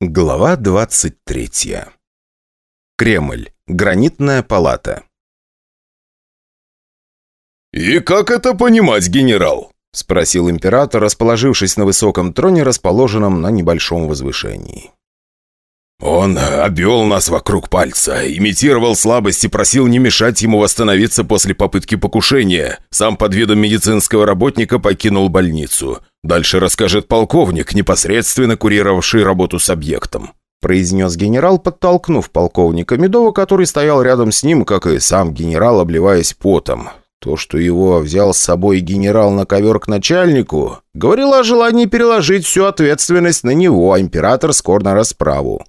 Глава 23. Кремль. Гранитная палата. «И как это понимать, генерал?» – спросил император, расположившись на высоком троне, расположенном на небольшом возвышении. «Он обвел нас вокруг пальца, имитировал слабость и просил не мешать ему восстановиться после попытки покушения. Сам под видом медицинского работника покинул больницу. Дальше расскажет полковник, непосредственно курировавший работу с объектом», произнес генерал, подтолкнув полковника Медова, который стоял рядом с ним, как и сам генерал, обливаясь потом. То, что его взял с собой генерал на ковер к начальнику, говорило о желании переложить всю ответственность на него, а император скор на расправу.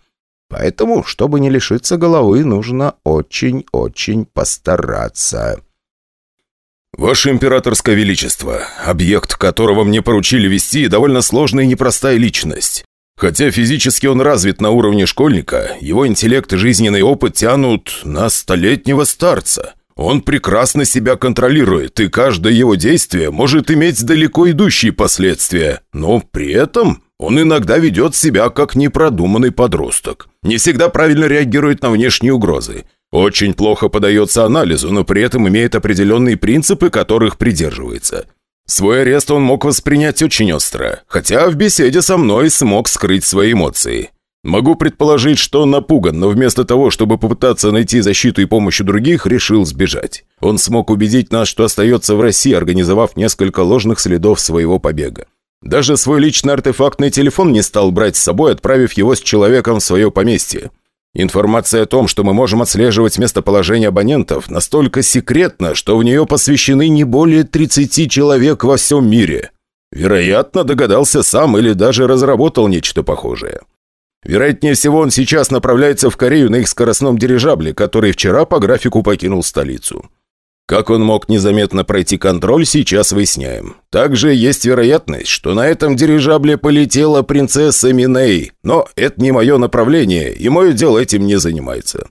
Поэтому, чтобы не лишиться головы, нужно очень-очень постараться. «Ваше императорское величество, объект, которого мне поручили вести, довольно сложная и непростая личность. Хотя физически он развит на уровне школьника, его интеллект и жизненный опыт тянут на столетнего старца. Он прекрасно себя контролирует, и каждое его действие может иметь далеко идущие последствия, но при этом он иногда ведет себя как непродуманный подросток. Не всегда правильно реагирует на внешние угрозы. Очень плохо подается анализу, но при этом имеет определенные принципы, которых придерживается. Свой арест он мог воспринять очень остро, хотя в беседе со мной смог скрыть свои эмоции. Могу предположить, что он напуган, но вместо того, чтобы попытаться найти защиту и помощь у других, решил сбежать. Он смог убедить нас, что остается в России, организовав несколько ложных следов своего побега. Даже свой личный артефактный телефон не стал брать с собой, отправив его с человеком в свое поместье. Информация о том, что мы можем отслеживать местоположение абонентов, настолько секретна, что в нее посвящены не более 30 человек во всем мире. Вероятно, догадался сам или даже разработал нечто похожее. Вероятнее всего, он сейчас направляется в Корею на их скоростном дирижабле, который вчера по графику покинул столицу. Как он мог незаметно пройти контроль, сейчас выясняем. Также есть вероятность, что на этом дирижабле полетела принцесса Миней, но это не мое направление, и мой отдел этим не занимается.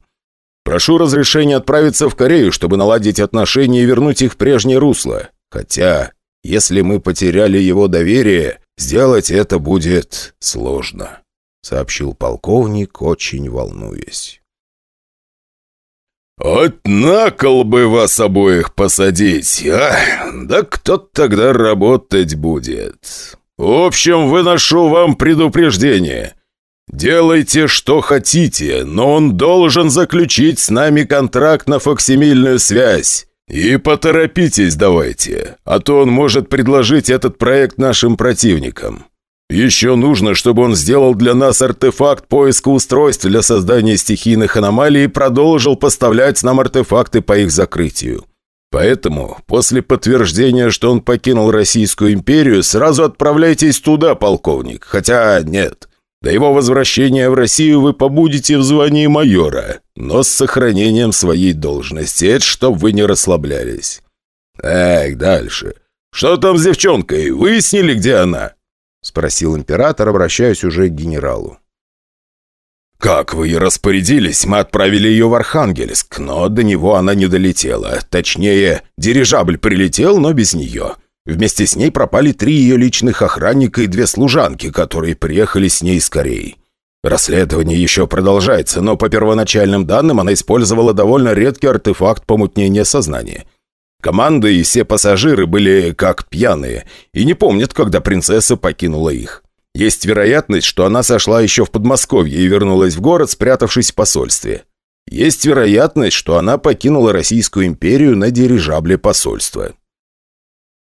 Прошу разрешения отправиться в Корею, чтобы наладить отношения и вернуть их в прежнее русло. Хотя, если мы потеряли его доверие, сделать это будет сложно», — сообщил полковник, очень волнуясь. «Вот на кол бы вас обоих посадить, а? Да кто тогда работать будет? В общем, выношу вам предупреждение. Делайте, что хотите, но он должен заключить с нами контракт на фоксимильную связь. И поторопитесь давайте, а то он может предложить этот проект нашим противникам. Еще нужно, чтобы он сделал для нас артефакт поиска устройств для создания стихийных аномалий и продолжил поставлять нам артефакты по их закрытию. Поэтому, после подтверждения, что он покинул Российскую империю, сразу отправляйтесь туда, полковник. Хотя нет. До его возвращения в Россию вы побудете в звании майора, но с сохранением своей должности. Это чтоб вы не расслаблялись. Эх, дальше. Что там с девчонкой? Выяснили, где она? — спросил император, обращаясь уже к генералу. «Как вы и распорядились, мы отправили ее в Архангельск, но до него она не долетела. Точнее, дирижабль прилетел, но без нее. Вместе с ней пропали три ее личных охранника и две служанки, которые приехали с ней из. Расследование еще продолжается, но по первоначальным данным она использовала довольно редкий артефакт помутнения сознания — Команда и все пассажиры были как пьяные и не помнят, когда принцесса покинула их. Есть вероятность, что она сошла еще в Подмосковье и вернулась в город, спрятавшись в посольстве. Есть вероятность, что она покинула Российскую империю на дирижабле посольства.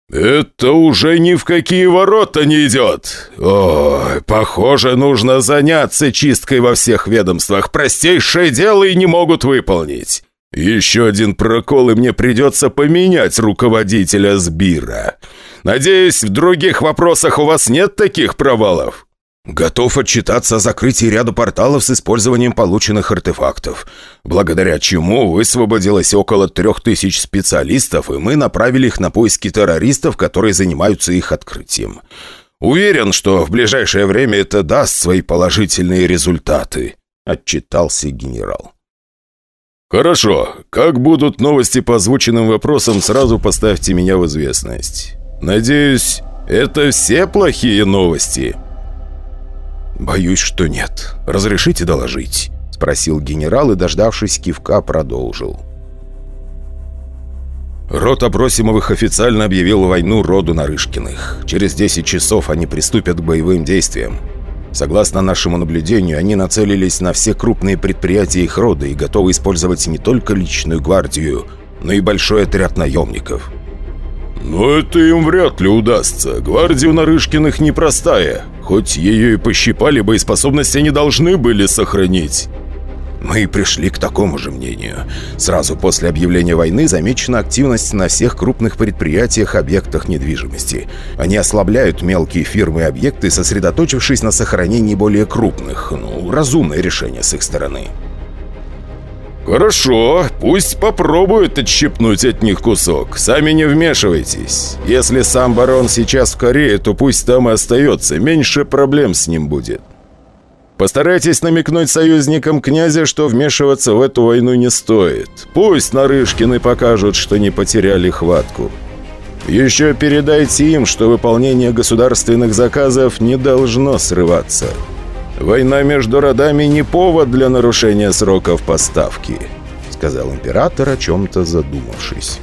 «Это уже ни в какие ворота не идет! Ой, похоже, нужно заняться чисткой во всех ведомствах. Простейшее дело и не могут выполнить. «Еще один прокол, и мне придется поменять руководителя Сбира. Надеюсь, в других вопросах у вас нет таких провалов?» «Готов отчитаться о закрытии ряда порталов с использованием полученных артефактов, благодаря чему высвободилось около трех тысяч специалистов, и мы направили их на поиски террористов, которые занимаются их открытием. Уверен, что в ближайшее время это даст свои положительные результаты», — отчитался генерал. «Хорошо. Как будут новости по озвученным вопросам, сразу поставьте меня в известность. Надеюсь, это все плохие новости?» «Боюсь, что нет. Разрешите доложить?» — спросил генерал и, дождавшись кивка, продолжил. Род Абросимовых официально объявил войну роду Нарышкиных. Через 10 часов они приступят к боевым действиям. Согласно нашему наблюдению, они нацелились на все крупные предприятия их рода и готовы использовать не только личную гвардию, но и большой отряд наемников. «Но это им вряд ли удастся. Гвардия у Нарышкиных непростая. Хоть ее и пощипали, боеспособность они должны были сохранить». Мы пришли к такому же мнению. Сразу после объявления войны замечена активность на всех крупных предприятиях, объектах недвижимости. Они ослабляют мелкие фирмы и объекты, сосредоточившись на сохранении более крупных. Ну, разумное решение с их стороны. «Хорошо, пусть попробуют отщипнуть от них кусок. Сами не вмешивайтесь. Если сам барон сейчас в Корее, то пусть там и остается. Меньше проблем с ним будет». Постарайтесь намекнуть союзникам князя, что вмешиваться в эту войну не стоит. Пусть Нарышкины покажут, что не потеряли хватку. Еще передайте им, что выполнение государственных заказов не должно срываться. «Война между родами не повод для нарушения сроков поставки», сказал император, о чем-то задумавшись.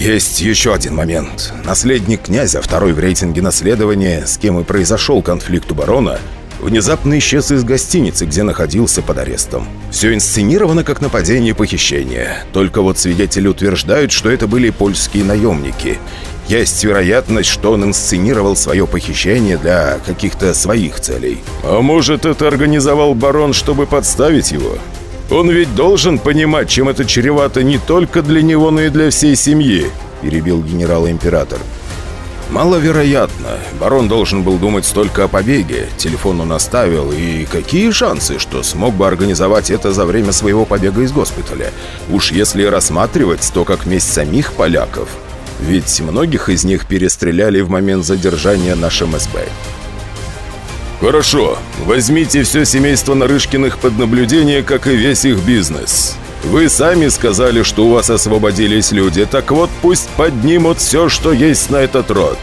Есть еще один момент. Наследник князя, второй в рейтинге наследования, с кем и произошел конфликт у барона, внезапно исчез из гостиницы, где находился под арестом. Все инсценировано как нападение и похищение. Только вот свидетели утверждают, что это были польские наемники. Есть вероятность, что он инсценировал свое похищение для каких-то своих целей. А может, это организовал барон, чтобы подставить его? Он ведь должен понимать, чем это чревато не только для него, но и для всей семьи», — перебил генерал-император. «Маловероятно. Барон должен был думать только о побеге. Телефон он оставил. И какие шансы, что смог бы организовать это за время своего побега из госпиталя? Уж если рассматривать, то как месть самих поляков. Ведь многих из них перестреляли в момент задержания нашим СБ. «Хорошо. Возьмите все семейство Нарышкиных под наблюдение, как и весь их бизнес. Вы сами сказали, что у вас освободились люди, так вот пусть поднимут все, что есть на этот род.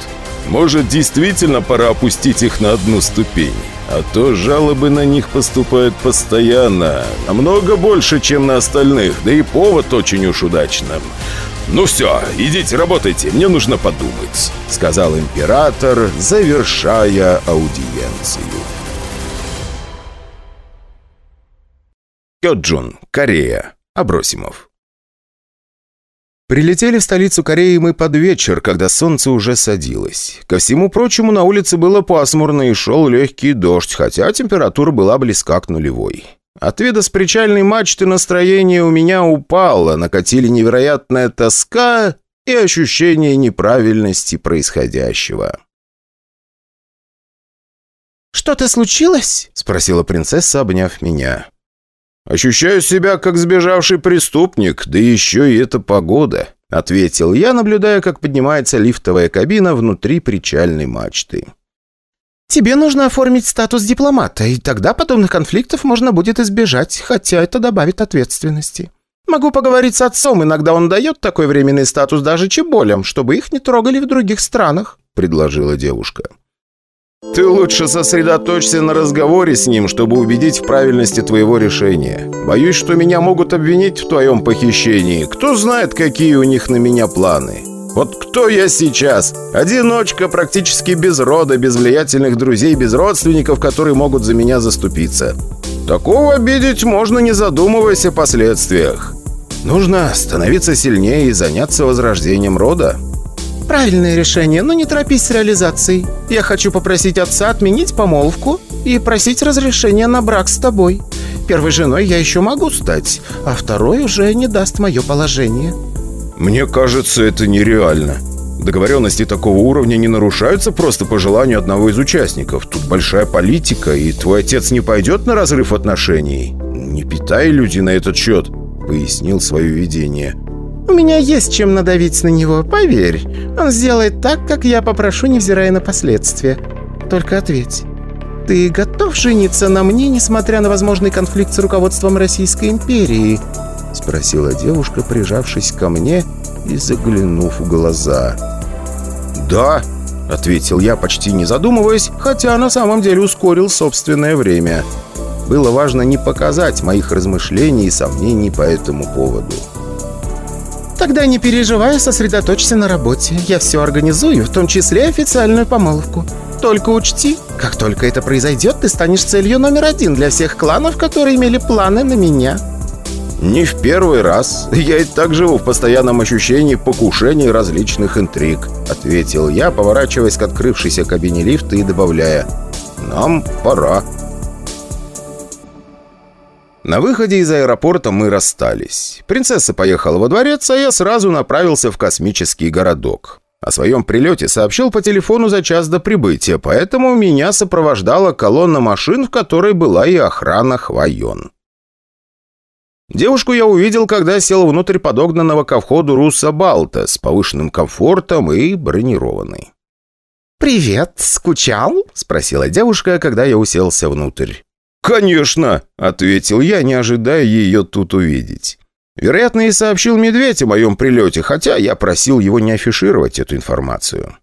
Может, действительно пора опустить их на одну ступень. А то жалобы на них поступают постоянно, намного больше, чем на остальных, да и повод очень уж удачным. «Ну все, идите, работайте, мне нужно подумать», — сказал император, завершая аудиенцию. Кёджун, Корея. Абросимов. Прилетели в столицу Кореи мы под вечер, когда солнце уже садилось. Ко всему прочему, на улице было пасмурно и шел легкий дождь, хотя температура была близка к нулевой. От вида с причальной мачты настроение у меня упало, накатили невероятная тоска и ощущение неправильности происходящего. «Что-то случилось?» — спросила принцесса, обняв меня. «Ощущаю себя как сбежавший преступник, да еще и эта погода», — ответил я, наблюдая, как поднимается лифтовая кабина внутри причальной мачты. Тебе нужно оформить статус дипломата, и тогда подобных конфликтов можно будет избежать, хотя это добавит ответственности. Могу поговорить с отцом, иногда он дает такой временный статус даже чеболям, чтобы их не трогали в других странах», — предложила девушка. «Ты лучше сосредоточься на разговоре с ним, чтобы убедить в правильности твоего решения. Боюсь, что меня могут обвинить в твоем похищении. Кто знает, какие у них на меня планы». Вот кто я сейчас? Одиночка, практически без рода, без влиятельных друзей, без родственников, которые могут за меня заступиться. Такого обидеть можно, не задумываясь о последствиях. Нужно становиться сильнее и заняться возрождением рода. Правильное решение, но не торопись с реализацией. Я хочу попросить отца отменить помолвку и просить разрешения на брак с тобой. Первой женой я еще могу стать, а второй уже не даст мое положение. Мне кажется, это нереально. Договоренности такого уровня не нарушаются просто по желанию одного из участников. Тут большая политика, и твой отец не пойдет на разрыв отношений. Не питай иллюзий на этот счет, пояснил свое видение. У меня есть чем надавить на него, поверь. Он сделает так, как я попрошу, невзирая на последствия. Только ответь. Ты готов жениться на мне, несмотря на возможный конфликт с руководством Российской империи? Спросила девушка, прижавшись ко мне и заглянув в глаза. «Да, — ответил я, почти не задумываясь, хотя на самом деле ускорил собственное время. Было важно не показать моих размышлений и сомнений по этому поводу. «Тогда не переживай, сосредоточься на работе. Я все организую, в том числе официальную помолвку. Только учти, как только это произойдет, ты станешь целью номер один для всех кланов, которые имели планы на меня». «Не в первый раз. Я и так живу в постоянном ощущении покушений различных интриг», — ответил я, поворачиваясь к открывшейся кабине лифта и добавляя «Нам пора». На выходе из аэропорта мы расстались. Принцесса поехала во дворец, а я сразу направился в космический городок. О своем прилете сообщил по телефону за час до прибытия, поэтому меня сопровождала колонна машин, в которой была и охрана Хвоен. Девушку я увидел, когда сел внутрь подогнанного ко входу Руса Балта с повышенным комфортом и бронированной. «Привет, скучал?» — спросила девушка, когда я уселся внутрь. «Конечно!» — ответил я, не ожидая ее тут увидеть. Вероятно, и сообщил Медведь о моем прилете, хотя я просил его не афишировать эту информацию.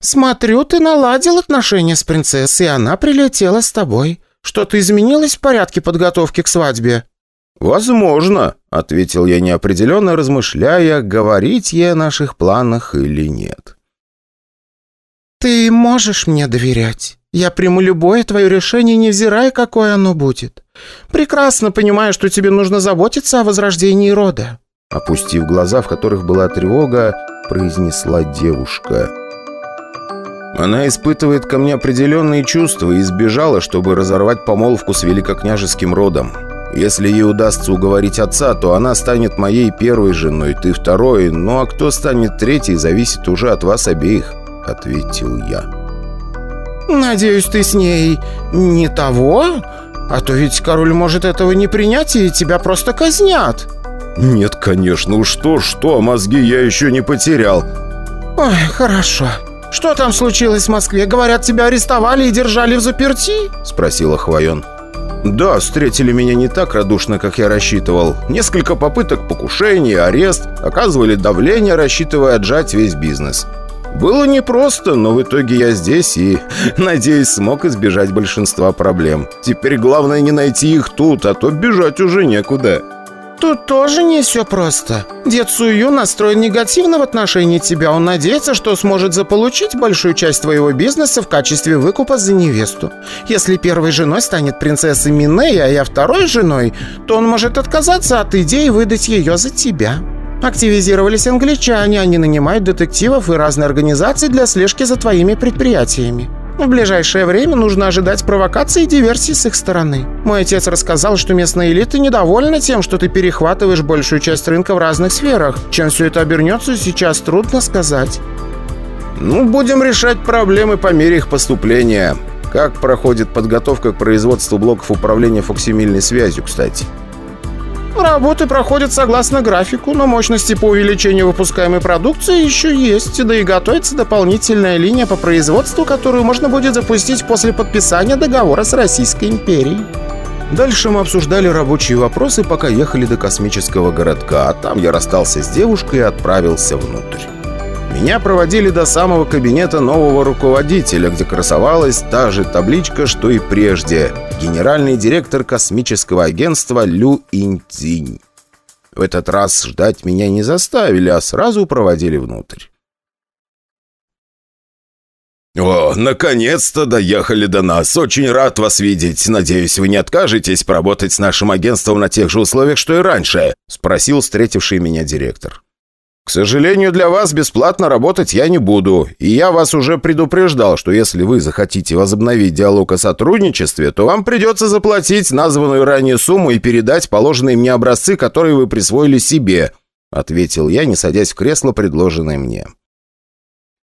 «Смотрю, ты наладил отношения с принцессой, и она прилетела с тобой. Что-то изменилось в порядке подготовки к свадьбе?» «Возможно», — ответил я неопределенно, размышляя, говорить ей о наших планах или нет. «Ты можешь мне доверять. Я приму любое твое решение, невзирая, какое оно будет. Прекрасно понимаю, что тебе нужно заботиться о возрождении рода». Опустив глаза, в которых была тревога, произнесла девушка. Она испытывает ко мне определенные чувства и избежала, чтобы разорвать помолвку с великокняжеским родом. Если ей удастся уговорить отца, то она станет моей первой женой, ты второй, ну а кто станет третьей, зависит уже от вас обеих», — ответил я. «Надеюсь, ты с ней не того? А то ведь король может этого не принять, и тебя просто казнят». «Нет, конечно, уж что-что, а мозги я еще не потерял». «Ой, хорошо», «Что там случилось в Москве? Говорят, тебя арестовали и держали в заперти?» — спросила Хвоен. «Да, встретили меня не так радушно, как я рассчитывал. Несколько попыток покушения, арест, оказывали давление, рассчитывая отжать весь бизнес. Было непросто, но в итоге я здесь и, надеюсь, смог избежать большинства проблем. Теперь главное не найти их тут, а то бежать уже некуда». Тут тоже не все просто. Дед Сую настроен негативно в отношении тебя. Он надеется, что сможет заполучить большую часть твоего бизнеса в качестве выкупа за невесту. Если первой женой станет принцесса Минея, а я второй женой, то он может отказаться от идеи выдать ее за тебя. Активизировались англичане, они нанимают детективов и разные организации для слежки за твоими предприятиями. В ближайшее время нужно ожидать провокаций и диверсий с их стороны. Мой отец рассказал, что местная элита недовольна тем, что ты перехватываешь большую часть рынка в разных сферах. Чем все это обернется, сейчас трудно сказать. Ну, будем решать проблемы по мере их поступления. Как проходит подготовка к производству блоков управления фоксимильной связью, кстати? Работы проходят согласно графику, но мощности по увеличению выпускаемой продукции еще есть, да и готовится дополнительная линия по производству, которую можно будет запустить после подписания договора с Российской империей. Дальше мы обсуждали рабочие вопросы, пока ехали до космического городка, а там я расстался с девушкой и отправился внутрь. Меня проводили до самого кабинета нового руководителя, где красовалась та же табличка, что и прежде. Генеральный директор космического агентства Лю Инцзинь. В этот раз ждать меня не заставили, а сразу проводили внутрь. «О, наконец-то доехали до нас. Очень рад вас видеть. Надеюсь, вы не откажетесь поработать с нашим агентством на тех же условиях, что и раньше?» — спросил встретивший меня директор. «К сожалению, для вас бесплатно работать я не буду, и я вас уже предупреждал, что если вы захотите возобновить диалог о сотрудничестве, то вам придется заплатить названную ранее сумму и передать положенные мне образцы, которые вы присвоили себе», ответил я, не садясь в кресло, предложенное мне.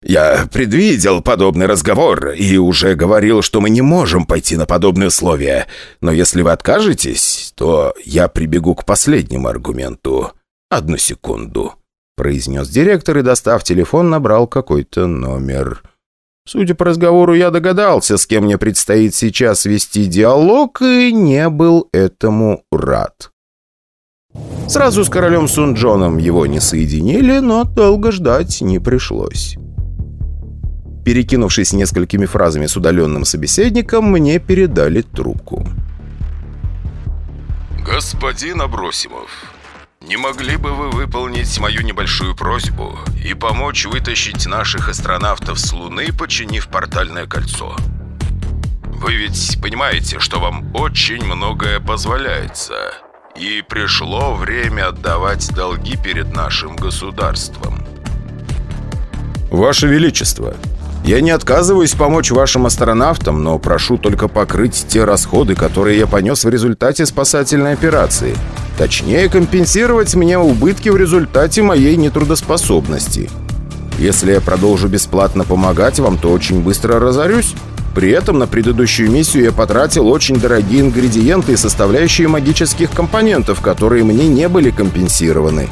«Я предвидел подобный разговор и уже говорил, что мы не можем пойти на подобные условия. Но если вы откажетесь, то я прибегу к последнему аргументу. Одну секунду». Произнес директор и, достав телефон, набрал какой-то номер. Судя по разговору, я догадался, с кем мне предстоит сейчас вести диалог, и не был этому рад. Сразу с королем Сунджоном его не соединили, но долго ждать не пришлось. Перекинувшись несколькими фразами с удаленным собеседником, мне передали трубку. «Господин Абросимов, не могли бы вы выполнить мою небольшую просьбу и помочь вытащить наших астронавтов с Луны, починив портальное кольцо? Вы ведь понимаете, что вам очень многое позволяется, и пришло время отдавать долги перед нашим государством». «Ваше Величество, я не отказываюсь помочь вашим астронавтам, но прошу только покрыть те расходы, которые я понес в результате спасательной операции. Точнее, компенсировать мне убытки в результате моей нетрудоспособности. Если я продолжу бесплатно помогать вам, то очень быстро разорюсь. При этом на предыдущую миссию я потратил очень дорогие ингредиенты и составляющие магических компонентов, которые мне не были компенсированы.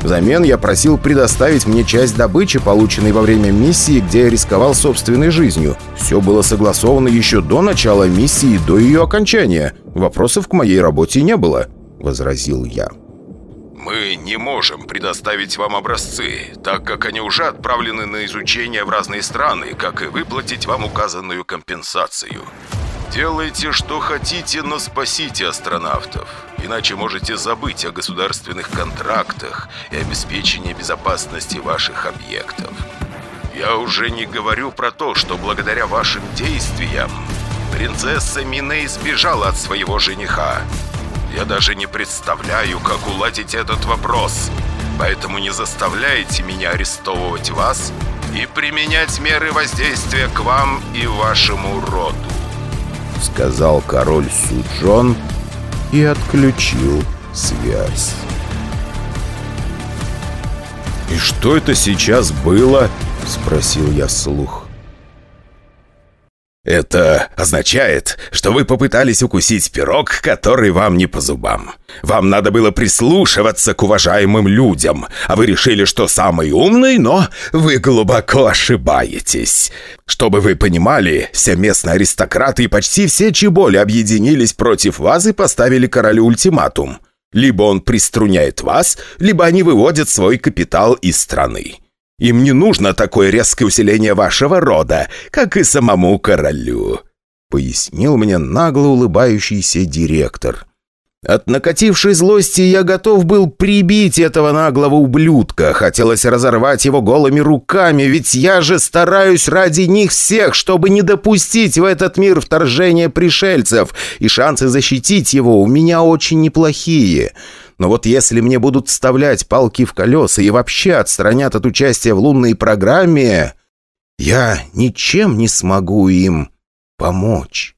Взамен я просил предоставить мне часть добычи, полученной во время миссии, где я рисковал собственной жизнью. Все было согласовано еще до начала миссии и до ее окончания. Вопросов к моей работе не было», — возразил я. «Мы не можем предоставить вам образцы, так как они уже отправлены на изучение в разные страны, как и выплатить вам указанную компенсацию. Делайте, что хотите, но спасите астронавтов. Иначе можете забыть о государственных контрактах и обеспечении безопасности ваших объектов. Я уже не говорю про то, что благодаря вашим действиям принцесса Мине избежала от своего жениха. Я даже не представляю, как уладить этот вопрос. Поэтому не заставляйте меня арестовывать вас и применять меры воздействия к вам и вашему роду. Сказал король Суджон и отключил связь. «И что это сейчас было?» — спросил я вслух. «Это означает, что вы попытались укусить пирог, который вам не по зубам. Вам надо было прислушиваться к уважаемым людям, а вы решили, что самый умный, но вы глубоко ошибаетесь. Чтобы вы понимали, все местные аристократы и почти все чеболи объединились против вас и поставили королю ультиматум. Либо он приструняет вас, либо они выводят свой капитал из страны». Им не нужно такое резкое усиление вашего рода, как и самому королю», — пояснил мне нагло улыбающийся директор. От накатившей злости я готов был прибить этого наглого ублюдка. Хотелось разорвать его голыми руками, ведь я же стараюсь ради них всех, чтобы не допустить в этот мир вторжения пришельцев, и шансы защитить его у меня очень неплохие. Но вот если мне будут вставлять палки в колеса и вообще отстранят от участия в лунной программе, я ничем не смогу им помочь».